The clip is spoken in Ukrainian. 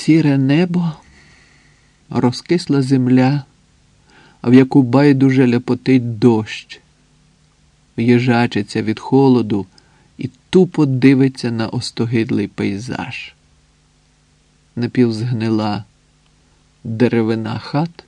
сіре небо, розкисла земля, в яку байдуже ляпотить дощ, їжачиться від холоду і тупо дивиться на остогидлий пейзаж. Напівзгнила деревина хат